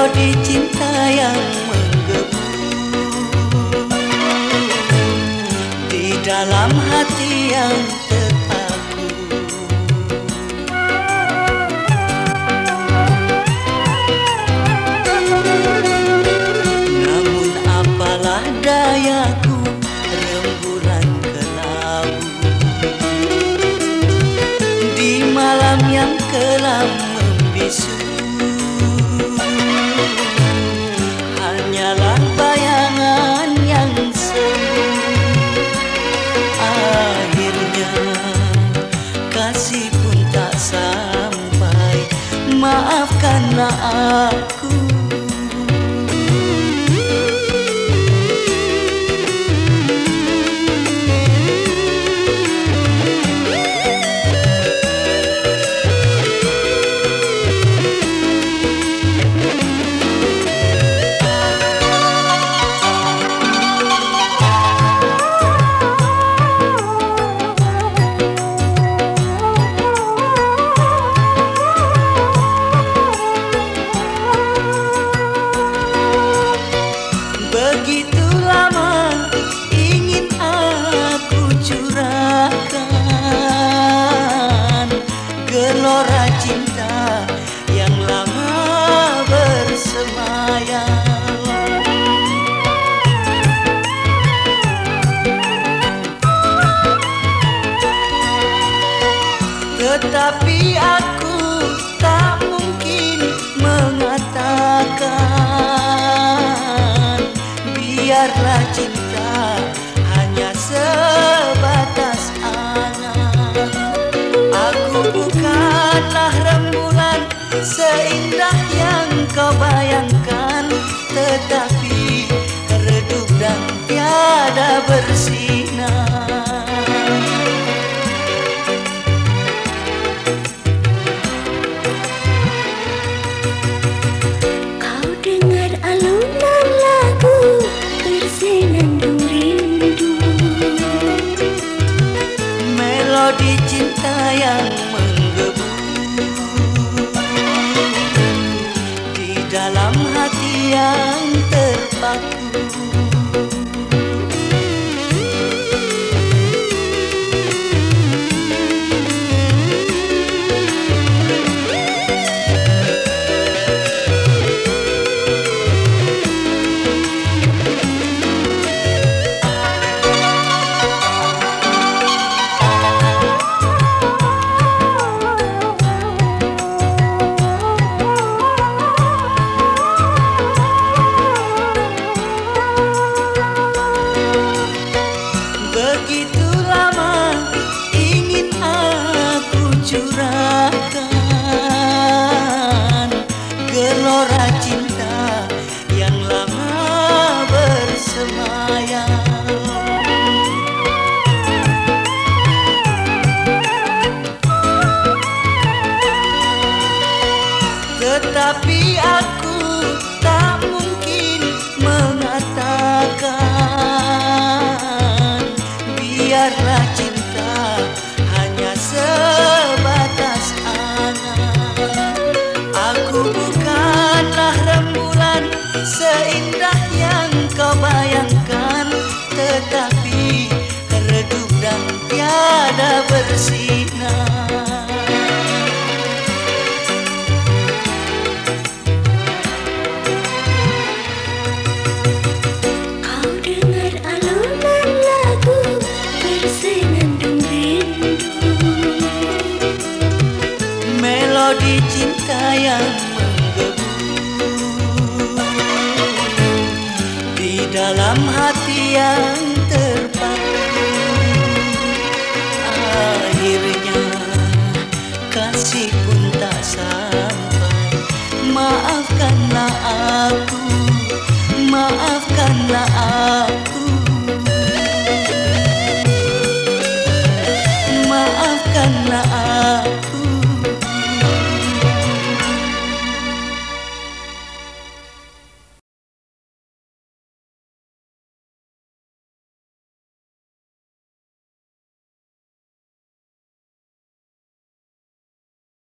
Di cinta yang menggebu. Di dalam hati yang terlalu karena aku celor rajin say. ada bersinar. Kau dengar alunan lagu bersenandung rindu. Melodi cinta yang menggebu. Di dalam hati yang kasih pun tak sampai. Maafkanlah aku Maafkanlah aku